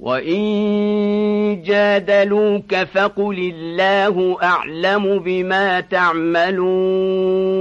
وإن جادلوك فقل الله أعلم بما تعملون